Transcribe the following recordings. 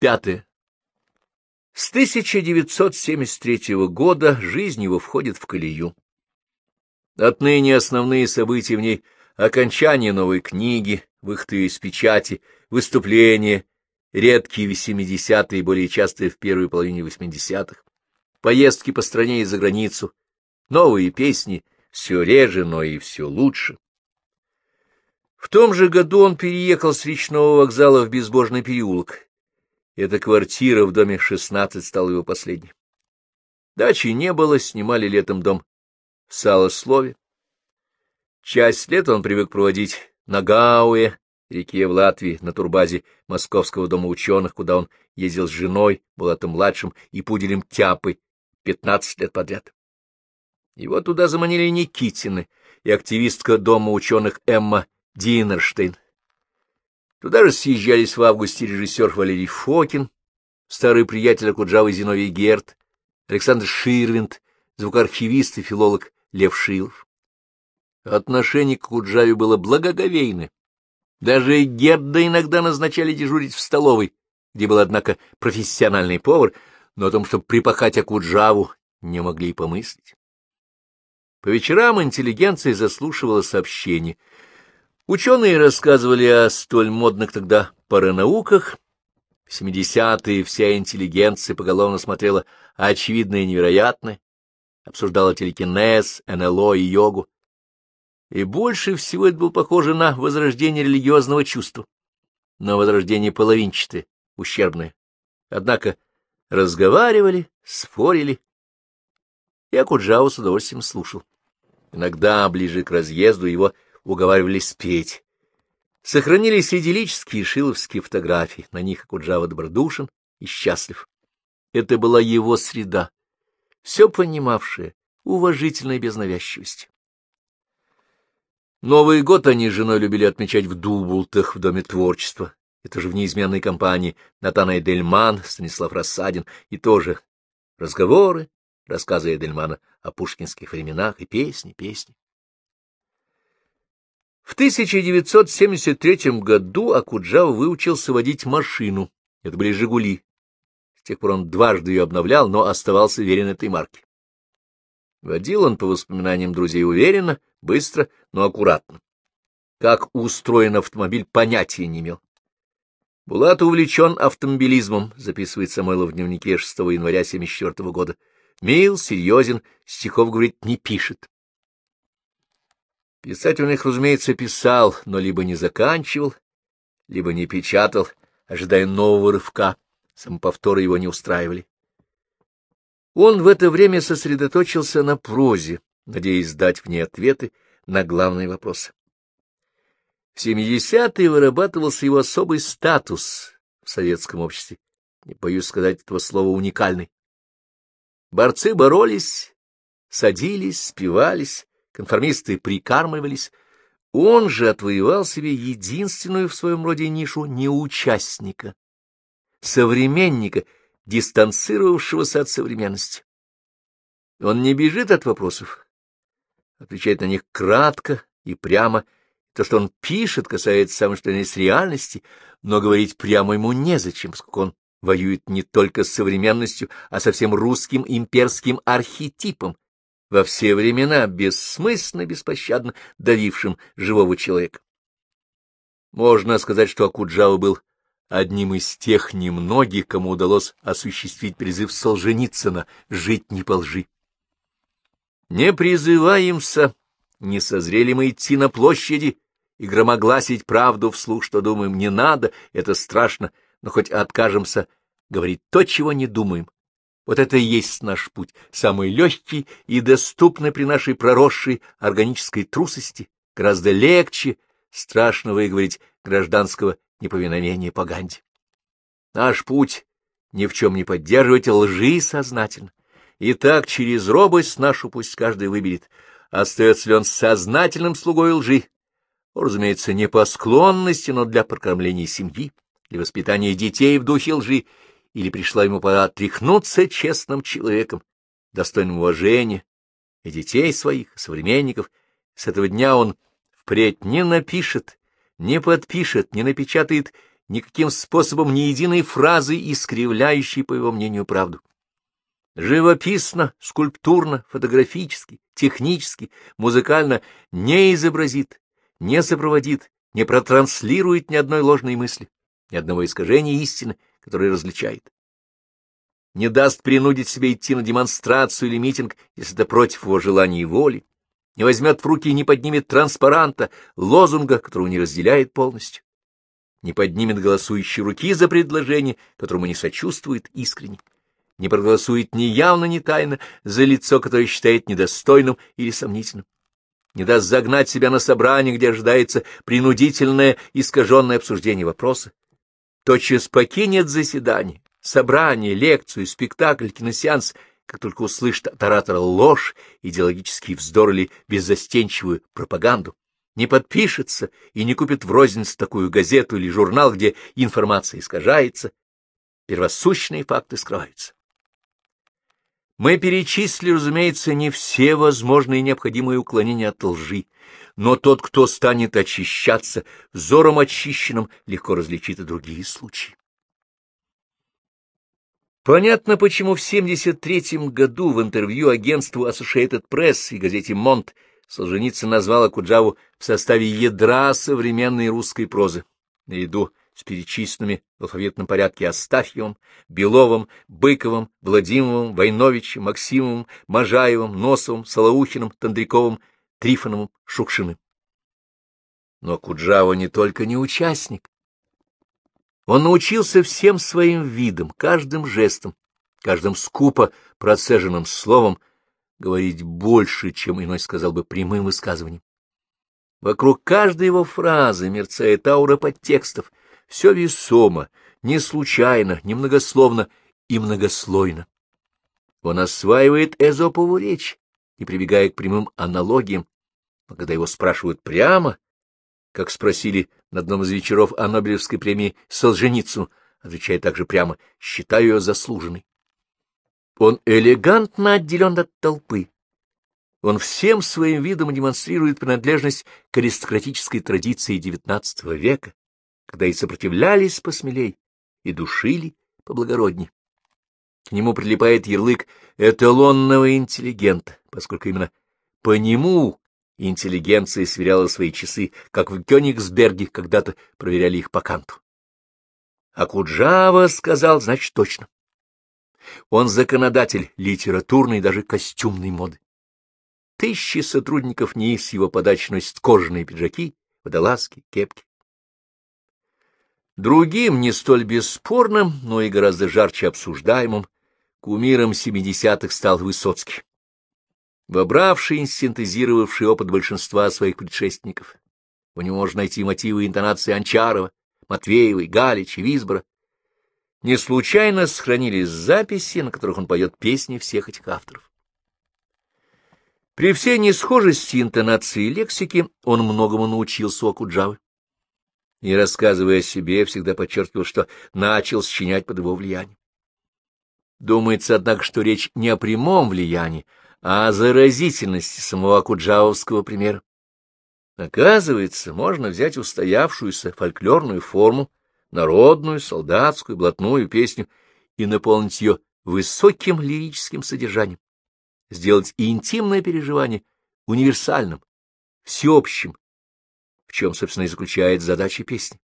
Пятое. С 1973 года жизнь его входит в колею. Отныне основные события в ней — окончание новой книги, выход ее из печати, выступления, редкие в 70-е и более частые в первой половине 80-х, поездки по стране и за границу, новые песни, все реже, но и все лучше. В том же году он переехал с речного вокзала в Безбожный переулок. Эта квартира в доме 16 стала его последней. Дачи не было, снимали летом дом в Салослове. Часть лета он привык проводить на Гауэ, реке в Латвии, на турбазе Московского дома ученых, куда он ездил с женой, был там младшим, и пуделем Тяпы, пятнадцать лет подряд. Его туда заманили Никитины и активистка дома ученых Эмма Динерштейн. Туда же съезжались в августе режиссер Валерий Фокин, старый приятель Акуджавы Зиновий Герт, Александр Ширвинд, звукоархивист и филолог Лев Шилов. Отношение к Куджаве было благоговейное. Даже Герда иногда назначали дежурить в столовой, где был, однако, профессиональный повар, но о том, чтобы припахать Акуджаву, не могли и помыслить. По вечерам интеллигенция заслушивала сообщения — Ученые рассказывали о столь модных тогда паранауках. В 70-е вся интеллигенция поголовно смотрела очевидное и невероятное, обсуждала телекинез, НЛО и йогу. И больше всего это было похоже на возрождение религиозного чувства, на возрождение половинчатое, ущербное. Однако разговаривали, спорили. Я Куджаву с удовольствием слушал. Иногда, ближе к разъезду, его уговаривали спеть. Сохранились идиллические шиловские фотографии, на них Акуджава добродушен и счастлив. Это была его среда, все понимавшая, уважительная навязчивости. Новый год они с женой любили отмечать в Дубултах, в Доме творчества. Это же в неизменной компании Натана Эдельман, Станислав Рассадин, и тоже разговоры, рассказы Эдельмана о пушкинских временах и песни, песни. В 1973 году Акуджава выучился водить машину. Это были «Жигули». С тех пор он дважды ее обновлял, но оставался верен этой марке. Водил он, по воспоминаниям друзей, уверенно, быстро, но аккуратно. Как устроен автомобиль, понятия не имел. Булат увлечен автомобилизмом, записывает Самойлов в дневнике 6 января 1974 года. Мил, серьезен, стихов, говорит, не пишет. Писать он их, разумеется, писал, но либо не заканчивал, либо не печатал, ожидая нового рывка. Самоповторы его не устраивали. Он в это время сосредоточился на прозе, надеясь дать в ней ответы на главные вопросы. В 70-е вырабатывался его особый статус в советском обществе, не боюсь сказать этого слова уникальный. Борцы боролись, садились, спивались, конформисты прикармливались, он же отвоевал себе единственную в своем роде нишу неучастника, современника, дистанцировавшегося от современности. Он не бежит от вопросов, отвечает на них кратко и прямо. То, что он пишет, касается самой что с реальности, но говорить прямо ему незачем, поскольку он воюет не только с современностью, а со всем русским имперским архетипом, во все времена бессмысленно, беспощадно давившим живого человека. Можно сказать, что Акуджава был одним из тех немногих, кому удалось осуществить призыв Солженицына «жить не по лжи». Не призываемся, не созрели мы идти на площади и громогласить правду вслух, что думаем, не надо, это страшно, но хоть откажемся говорить то, чего не думаем, вот это и есть наш путь, самый легкий и доступный при нашей проросшей органической трусости, гораздо легче страшно выговорить гражданского неповиновения Паганди. Наш путь ни в чем не поддерживать лжи сознательно. И так через робость нашу пусть каждый выберет, остается ли он сознательным слугой лжи, разумеется, не по склонности, но для прокормления семьи, для воспитания детей в духе лжи или пришла ему пора отряхнуться честным человеком, достойным уважения, и детей своих, и современников. С этого дня он впредь не напишет, не подпишет, не напечатает никаким способом ни единой фразы, искривляющей, по его мнению, правду. Живописно, скульптурно, фотографически, технически, музыкально не изобразит, не сопроводит, не протранслирует ни одной ложной мысли, ни одного искажения истины, которое различает. Не даст принудить себя идти на демонстрацию или митинг, если это против его желания и воли, не возьмет в руки и не поднимет транспаранта, лозунга, которого не разделяет полностью, не поднимет голосующие руки за предложение, которому не сочувствует искренне, не проголосует ни явно, ни тайно за лицо, которое считает недостойным или сомнительным, не даст загнать себя на собрание, где ожидается принудительное искаженное обсуждение вопроса, тотчас покинет заседание, собрание, лекцию, спектакль, киносеанс как только услышит от оратора ложь, идеологический вздор или беззастенчивую пропаганду, не подпишется и не купит в рознице такую газету или журнал, где информация искажается, первосущные факты скрываются. Мы перечислили, разумеется, не все возможные необходимые уклонения от лжи, но тот, кто станет очищаться, взором очищенным легко различит и другие случаи. Понятно, почему в 1973 году в интервью агентству Associated Press и газете «Монт» Солженицын назвал Акуджаву в составе ядра современной русской прозы, наряду с перечисленными в алфавитном порядке Астафьевым, Беловым, Быковым, Владимировым, Войновичем, Максимовым, Можаевым, Носовым, Солоухиным, Тандряковым, Трифоновым, Шукшиным. Но Куджава не только не участник, он научился всем своим видом, каждым жестом, каждым скупо процеженным словом говорить больше, чем иной сказал бы прямым высказыванием. Вокруг каждой его фразы мерцает аура подтекстов, все весомо, не случайно, немногословно и многослойно. Он осваивает эзопову речь, не прибегая к прямым аналогиям, но когда его спрашивают прямо, как спросили на одном из вечеров о Нобелевской премии Солженицыну, отвечая также прямо, считаю ее заслуженной. Он элегантно отделен от толпы. Он всем своим видом демонстрирует принадлежность к аристократической традиции XIX века, когда и сопротивлялись посмелей, и душили поблагороднее. К нему прилипает ярлык эталонного интеллигента, поскольку именно по нему интеллигенция сверяла свои часы, как в Кёнигсберге когда-то проверяли их по канту. А Куджава сказал, значит, точно. Он законодатель литературной, даже костюмной моды. Тысячи сотрудников НИИ с его подачи кожаные пиджаки, водолазки, кепки. Другим, не столь бесспорным, но и гораздо жарче обсуждаемым, кумиром семидесятых стал Высоцкий вобравший и синтезировавший опыт большинства своих предшественников. У него можно найти мотивы интонации Анчарова, Матвеевой, Галича, Визбора. Не случайно сохранились записи, на которых он поет песни всех этих авторов. При всей несхожести интонации и лексики он многому научился у Акуджавы. И, рассказывая о себе, всегда подчеркивал, что начал сочинять под его влиянием. Думается, однако, что речь не о прямом влиянии, а о заразительности самого Куджавовского примера. Оказывается, можно взять устоявшуюся фольклорную форму, народную, солдатскую, блатную песню и наполнить ее высоким лирическим содержанием, сделать интимное переживание универсальным, всеобщим, в чем, собственно, и заключает задача песни.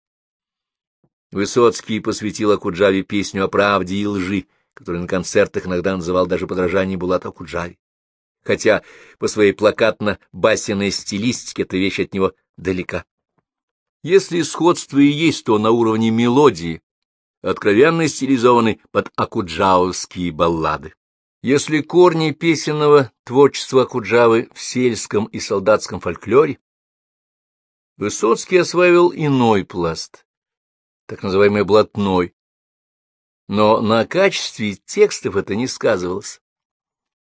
Высоцкий посвятил Акуджаве песню о правде и лжи, которую на концертах иногда называл даже подражание Булата Акуджаве хотя по своей плакатно-басенной стилистике эта вещь от него далека. Если сходство и есть, то на уровне мелодии, откровенно стилизованы под акуджавовские баллады. Если корни песенного творчества Акуджавы в сельском и солдатском фольклоре, Высоцкий осваивал иной пласт, так называемый блатной, но на качестве текстов это не сказывалось.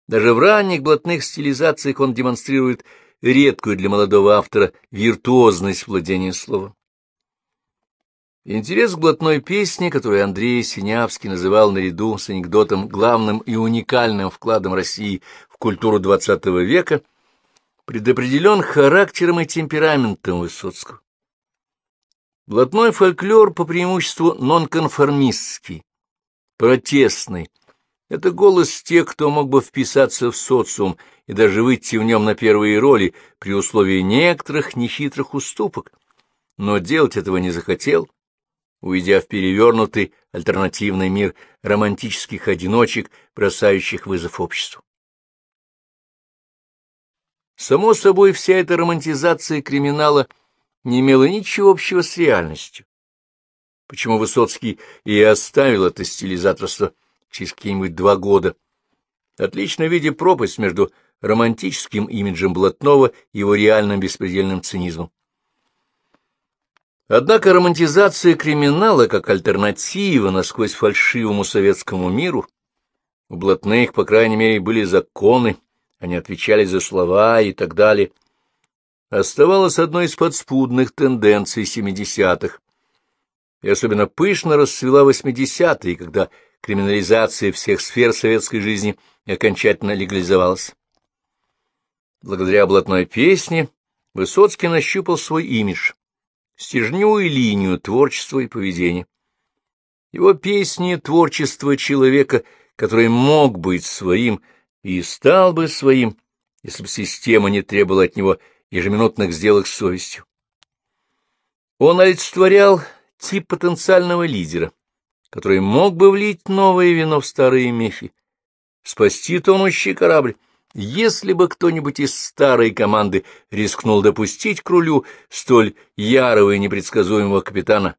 Даже в ранних блатных стилизациях он демонстрирует редкую для молодого автора виртуозность владения словом. Интерес к блатной песне, которую Андрей Синявский называл наряду с анекдотом главным и уникальным вкладом России в культуру XX века, предопределен характером и темпераментом Высоцкого. Блатной фольклор по преимуществу нонконформистский, протестный. Это голос тех, кто мог бы вписаться в социум и даже выйти в нем на первые роли при условии некоторых нехитрых уступок, но делать этого не захотел, уйдя в перевернутый альтернативный мир романтических одиночек, бросающих вызов обществу. Само собой, вся эта романтизация криминала — не имела ничего общего с реальностью. Почему Высоцкий и оставил это стилизаторство через какие-нибудь два года, отлично видя пропасть между романтическим имиджем Блатного и его реальным беспредельным цинизмом. Однако романтизация криминала как альтернатива насквозь фальшивому советскому миру у Блатных, по крайней мере, были законы, они отвечали за слова и так далее — оставалась одной из подспудных тенденций 70-х, и особенно пышно расцвела 80-е, когда криминализация всех сфер советской жизни окончательно легализовалась. Благодаря блатной песне Высоцкий нащупал свой имидж, стержневую линию творчества и поведения. Его песни — творчество человека, который мог быть своим и стал бы своим, если бы система не требовала от него ежеминутных сделок с совестью. Он олицетворял тип потенциального лидера, который мог бы влить новое вино в старые мехи, спасти тонущий корабль, если бы кто-нибудь из старой команды рискнул допустить к рулю столь ярого и непредсказуемого капитана.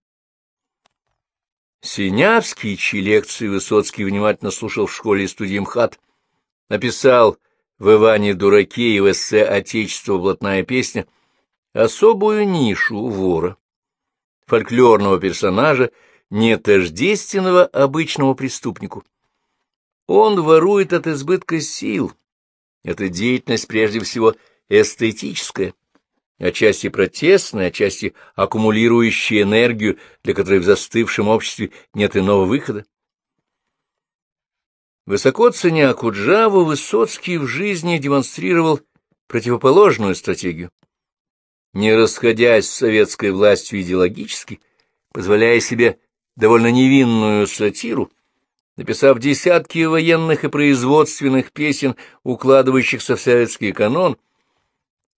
Синявский, чьи лекции Высоцкий внимательно слушал в школе студии МХАТ, написал в Иване Дураке и в эссе «Отечество. Блатная песня» особую нишу вора, фольклорного персонажа, не тождественного обычному преступнику. Он ворует от избытка сил. Эта деятельность прежде всего эстетическая, отчасти протестная, отчасти аккумулирующая энергию, для которой в застывшем обществе нет иного выхода. Высоко ценя Куджаву, Высоцкий в жизни демонстрировал противоположную стратегию. Не расходясь с советской властью идеологически, позволяя себе довольно невинную сатиру, написав десятки военных и производственных песен, укладывающихся в советский канон,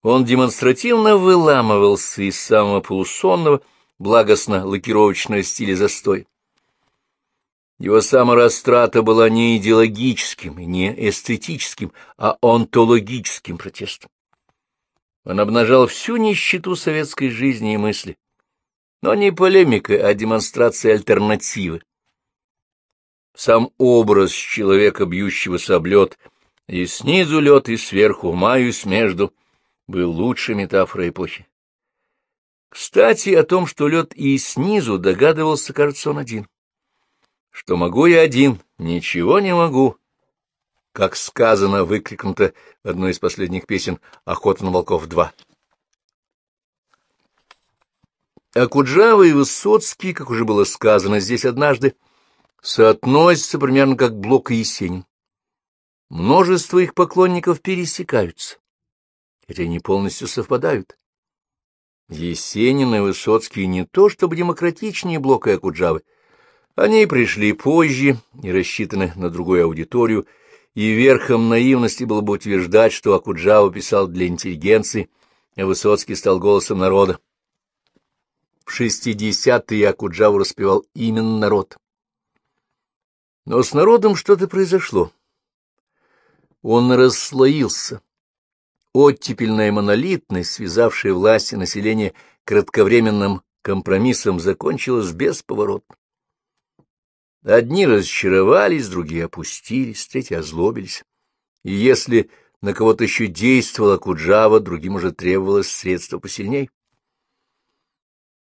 он демонстративно выламывался из самого полусонного, благостно-лакировочного стиля застой. Его саморастрата была не идеологическим не эстетическим, а онтологическим протестом. Он обнажал всю нищету советской жизни и мысли, но не полемикой, а демонстрацией альтернативы. Сам образ человека, бьющегося об лед, и снизу лед, и сверху, маюсь между, был лучшей метафорой эпохи. Кстати, о том, что лед и снизу, догадывался, кажется, он один что могу я один, ничего не могу. Как сказано, выкрикнуто в одной из последних песен «Охота на волков-2». А Куджава и Высоцкий, как уже было сказано здесь однажды, соотносятся примерно как Блок и Есенин. Множество их поклонников пересекаются, хотя не полностью совпадают. Есенин и Высоцкий не то чтобы демократичнее Блока и Акуджавы, они пришли позже и рассчитаны на другую аудиторию, и верхом наивности было бы утверждать, что Акуджава писал для интеллигенции, а Высоцкий стал голосом народа. В шестидесятые Акуджаву распевал именно народ. Но с народом что-то произошло. Он расслоился. Оттепельная монолитность, связавшая власти населения кратковременным компромиссом, закончилась бесповоротно. Одни разочаровались, другие опустились, третьи озлобились. И если на кого-то еще действовала Куджава, другим уже требовалось средство посильней.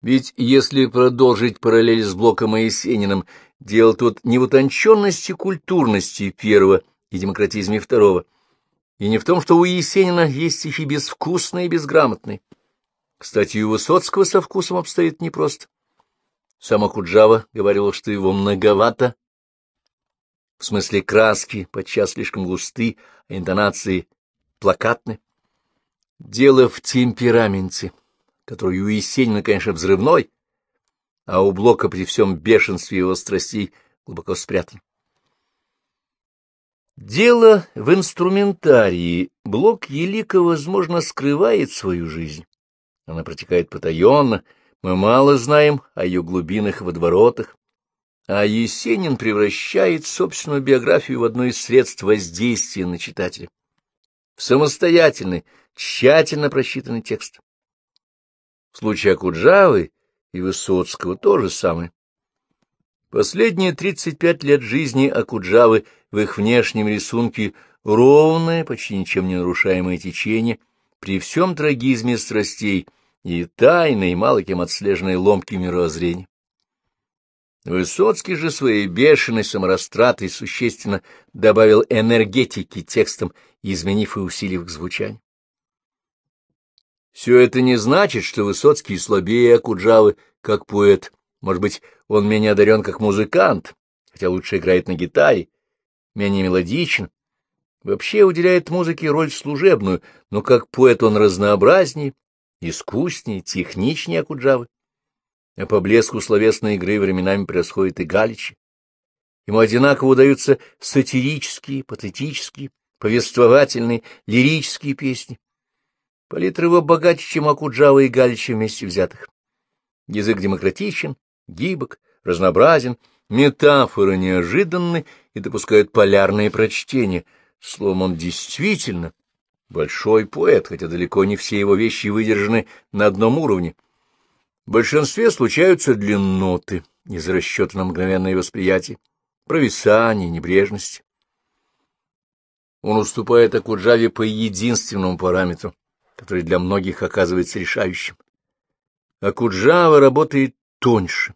Ведь если продолжить параллель с Блоком и Есениным, дело тут не в утонченности культурности первого и демократизме второго, и не в том, что у Есенина есть стихи безвкусные и безграмотные. Кстати, у Высоцкого со вкусом обстоит непросто. Сама Куджава говорила, что его многовато, в смысле краски, подчас слишком густы, а интонации плакатны. Дело в темпераменте, который у Есенина, конечно, взрывной, а у Блока при всем бешенстве его страстей глубоко спрятан. Дело в инструментарии. Блок Елика, возможно, скрывает свою жизнь. Она протекает потаенно, мы мало знаем о ее глубинах и водоворотах, а Есенин превращает собственную биографию в одно из средств воздействия на читателя. В самостоятельный, тщательно просчитанный текст. В случае Акуджавы и Высоцкого то же самое. Последние 35 лет жизни Акуджавы в их внешнем рисунке ровное, почти ничем не нарушаемое течение, при всем трагизме страстей и тайной, мало кем отслеженной ломки мировоззрения. Высоцкий же своей бешеной саморастратой существенно добавил энергетики текстам, изменив и усилив их звучание. Все это не значит, что Высоцкий слабее Акуджавы, как поэт. Может быть, он менее одарен, как музыкант, хотя лучше играет на гитаре, менее мелодичен. Вообще уделяет музыке роль служебную, но как поэт он разнообразнее, искуснее, техничнее Акуджавы а по блеску словесной игры временами происходит и Галичи. Ему одинаково удаются сатирические, патетические, повествовательные, лирические песни. Палитра его богаче, чем Акуджава и Галича вместе взятых. Язык демократичен, гибок, разнообразен, метафоры неожиданны и допускают полярные прочтения. Словом, он действительно большой поэт, хотя далеко не все его вещи выдержаны на одном уровне. В большинстве случаются длинноты из расчета на мгновенное восприятие, провисание, небрежность. Он уступает Акуджаве по единственному параметру, который для многих оказывается решающим. Акуджава работает тоньше.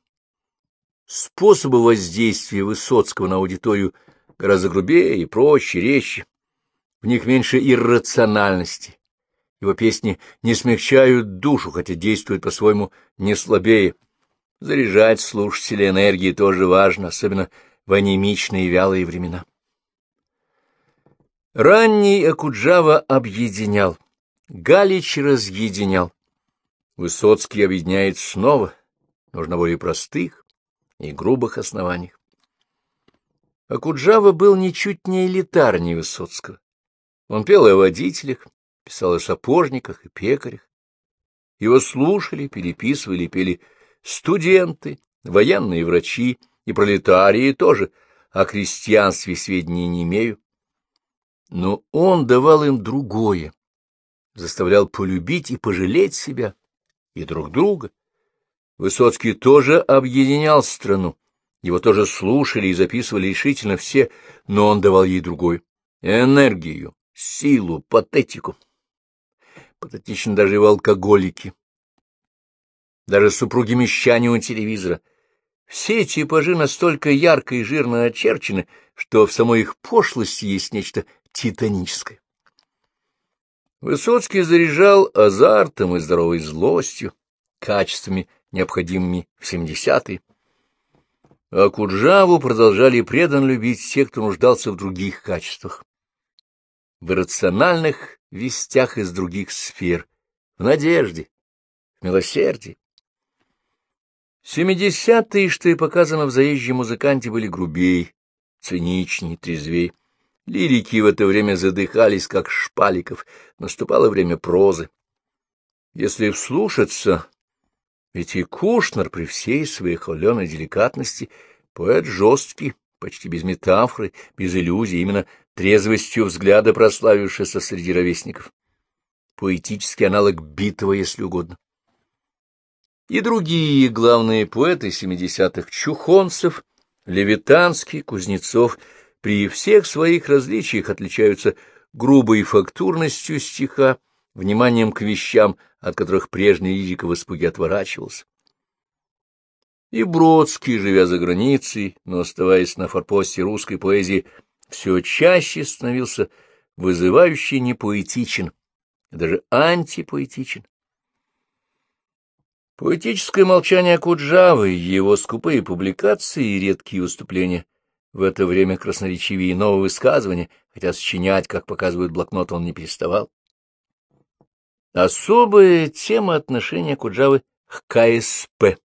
Способы воздействия Высоцкого на аудиторию гораздо грубее и проще, резче. В них меньше иррациональности, его песни не смягчают душу, хотя действуют по-своему не слабее. Заряжать слушателя энергии тоже важно, особенно в анемичные вялые времена. Ранний Акуджава объединял, Галич разъединял. Высоцкий объединяет снова, нужно более простых и грубых основаниях. Акуджава был ничуть не элитарнее Высоцкого. Он пел о водителях, писал о сапожниках и пекарях. Его слушали, переписывали, пели студенты, военные врачи и пролетарии тоже, о крестьянстве сведений не имею. Но он давал им другое, заставлял полюбить и пожалеть себя и друг друга. Высоцкий тоже объединял страну, его тоже слушали и записывали решительно все, но он давал ей другое — энергию, силу, патетику патетичны даже его алкоголики, даже супруги мещане у телевизора. Все типажи настолько ярко и жирно очерчены, что в самой их пошлости есть нечто титаническое. Высоцкий заряжал азартом и здоровой злостью, качествами, необходимыми в 70-е. А Куджаву продолжали предан любить все, кто нуждался в других качествах. В иррациональных вестях из других сфер, в надежде, в милосердии. Семидесятые, что и показано в заезжем музыканте, были грубей, циничней, трезвей. Лирики в это время задыхались, как шпаликов, наступало время прозы. Если вслушаться, ведь и Кушнер при всей своей холеной деликатности поэт жесткий, почти без метафоры, без иллюзий, именно трезвостью взгляда прославившийся среди ровесников. Поэтический аналог битого, если угодно. И другие главные поэты семидесятых Чухонцев, Левитанский, Кузнецов при всех своих различиях отличаются грубой фактурностью стиха, вниманием к вещам, от которых прежний лирика в испуге отворачивался. И Бродский, живя за границей, но оставаясь на форпосте русской поэзии, все чаще становился вызывающий непоэтичен, даже антипоэтичен. Поэтическое молчание Куджавы, его скупые публикации и редкие выступления в это время красноречивее нового высказывания, хотя сочинять, как показывает блокнот, он не переставал. Особая тема отношения Куджавы к КСП.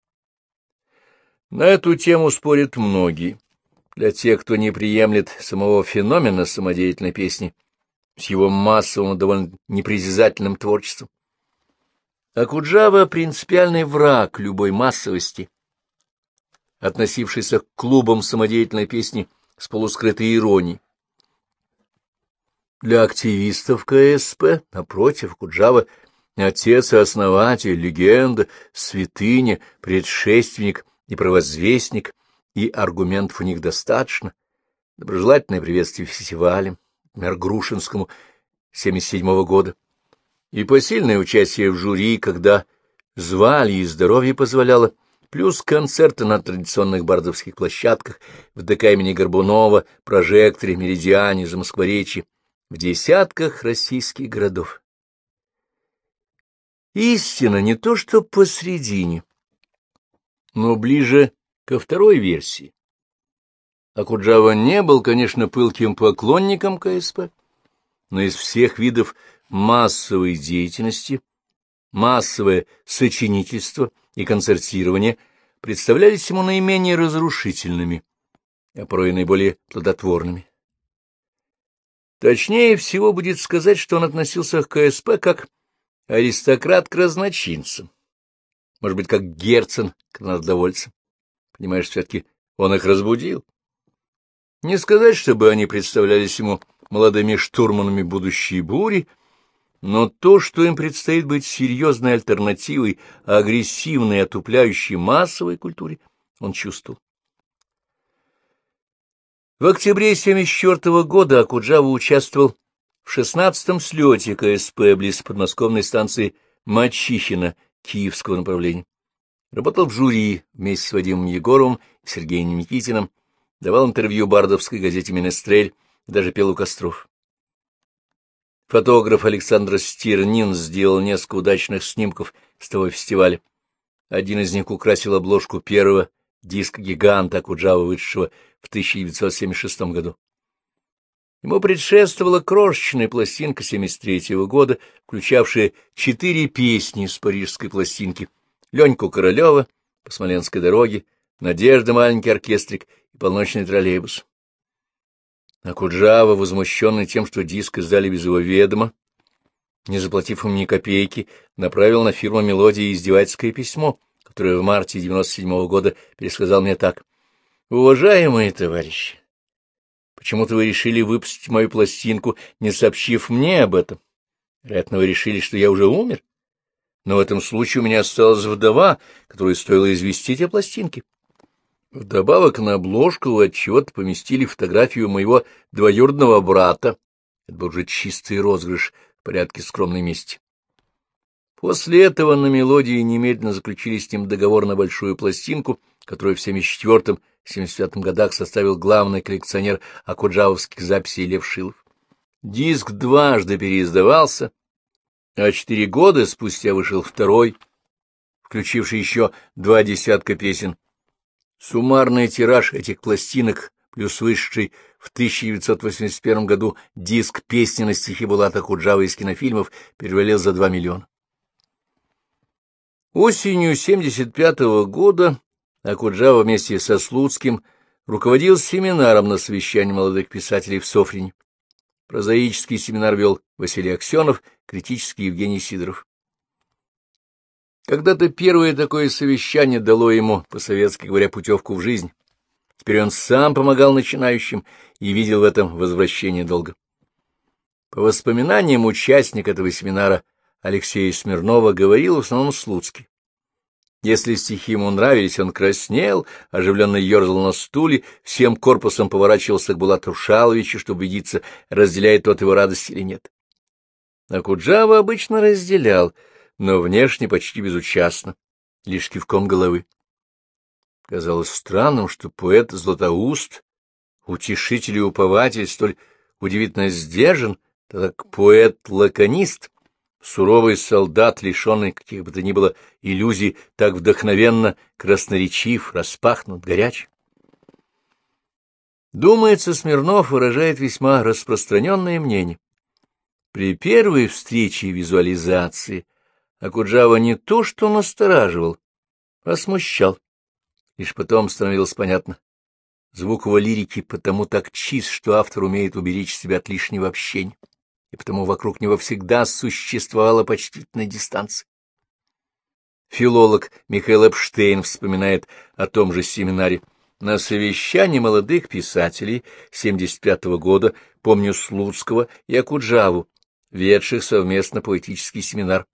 На эту тему спорят многие. Для тех, кто не приемлет самого феномена самодеятельной песни, с его массовым, довольно непритязательным творчеством. Акуджава — принципиальный враг любой массовости, относившийся к клубам самодеятельной песни с полускрытой иронией. Для активистов КСП, напротив, Куджава — отец и основатель, легенда, святыня, предшественник и провозвестник, и аргументов у них достаточно. Доброжелательное приветствие фестивалям, например, Грушинскому 77 года, и посильное участие в жюри, когда звали и здоровье позволяло, плюс концерты на традиционных бардовских площадках в ДК имени Горбунова, Прожекторе, Меридиане, Замоскворечье, в десятках российских городов. Истина не то что посредине, но ближе ко второй версии. Акуджава не был, конечно, пылким поклонником КСП, но из всех видов массовой деятельности, массовое сочинительство и концертирование представлялись ему наименее разрушительными, а порой наиболее плодотворными. Точнее всего будет сказать, что он относился к КСП как аристократ к разночинцам, может быть, как Герцен к народовольцам. Понимаешь, все-таки он их разбудил. Не сказать, чтобы они представлялись ему молодыми штурманами будущей бури, но то, что им предстоит быть серьезной альтернативой агрессивной, отупляющей массовой культуре, он чувствовал. В октябре 1974 года Акуджава участвовал в 16-м слете КСП близ подмосковной станции Мачищина Киевского направления. Работал в жюри вместе с Вадимом Егоровым и Сергеем Никитиным, давал интервью бардовской газете «Менестрель» и даже пел у костров. Фотограф Александр Стернин сделал несколько удачных снимков с того фестиваля. Один из них украсил обложку первого диска гиганта Акуджава, вышедшего в 1976 году. Ему предшествовала крошечная пластинка 73 -го года, включавшая четыре песни с парижской пластинки «Леньку Королева», «По Смоленской дороге», «Надежда, маленький оркестрик» и «Полночный троллейбус». А Куджава, возмущенный тем, что диск издали без его ведома, не заплатив ему ни копейки, направил на фирму «Мелодия» издевательское письмо, которое в марте 97 -го года пересказал мне так. «Уважаемые товарищи, почему-то вы решили выпустить мою пластинку, не сообщив мне об этом. Вероятно, вы решили, что я уже умер. Но в этом случае у меня осталась вдова, которую стоило известить о пластинке. Вдобавок на обложку вы отчет поместили фотографию моего двоюродного брата. Это был уже чистый розыгрыш в порядке скромной мести. После этого на мелодии немедленно заключили с ним договор на большую пластинку, которую в 74-75 годах составил главный коллекционер акуджавовских записей Лев Шилов. Диск дважды переиздавался, а четыре года спустя вышел второй, включивший еще два десятка песен, Суммарный тираж этих пластинок плюс вышедший в 1981 году диск песни на стихи Булата Куджава из кинофильмов перевалил за 2 миллиона. Осенью 1975 года Акуджава вместе со Слуцким руководил семинаром на совещании молодых писателей в Софрине. Прозаический семинар вел Василий Аксенов, критический Евгений Сидоров. Когда-то первое такое совещание дало ему, по-советски говоря, путевку в жизнь. Теперь он сам помогал начинающим и видел в этом возвращение долга. По воспоминаниям участника этого семинара Алексея Смирнова говорил в основном Слуцкий. Если стихи ему нравились, он краснел, оживленно ерзал на стуле, всем корпусом поворачивался к Булату Шаловичу, чтобы убедиться, разделяет тот его радость или нет. А Куджава обычно разделял — но внешне почти безучастно, лишь кивком головы. Казалось странным, что поэт Златоуст, утешитель и упователь, столь удивительно сдержан, так поэт-лаконист, суровый солдат, лишенный каких бы то ни было иллюзий, так вдохновенно, красноречив, распахнут, горяч. Думается, Смирнов выражает весьма распространенное мнение. При первой встрече визуализации Акуджава не то что настораживал, а смущал. Лишь потом становилось понятно. Звук его лирики потому так чист, что автор умеет уберечь себя от лишнего общения, и потому вокруг него всегда существовала почтительная дистанция. Филолог Михаил Эпштейн вспоминает о том же семинаре. На совещании молодых писателей 75 -го года помню Слуцкого и Акуджаву, ведших совместно поэтический семинар,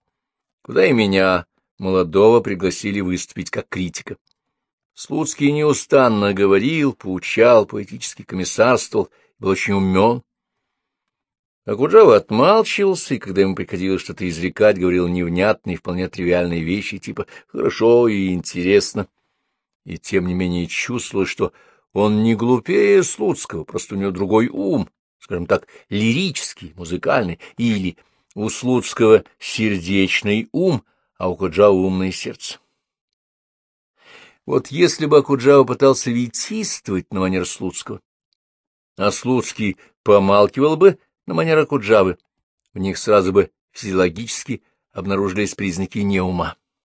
куда и меня, молодого, пригласили выступить как критика. Слуцкий неустанно говорил, поучал, поэтически комиссарствовал, был очень умен. А Куджава отмалчивался, и когда ему приходилось что-то изрекать, говорил невнятные, вполне тривиальные вещи, типа «хорошо» и «интересно». И тем не менее чувствовал, что он не глупее Слуцкого, просто у него другой ум, скажем так, лирический, музыкальный, или у Слуцкого сердечный ум, а у Куджава умное сердце. Вот если бы Акуджава пытался витийствовать на манер Слуцкого, а Слуцкий помалкивал бы на манер Акуджавы, в них сразу бы физиологически обнаружились признаки неума.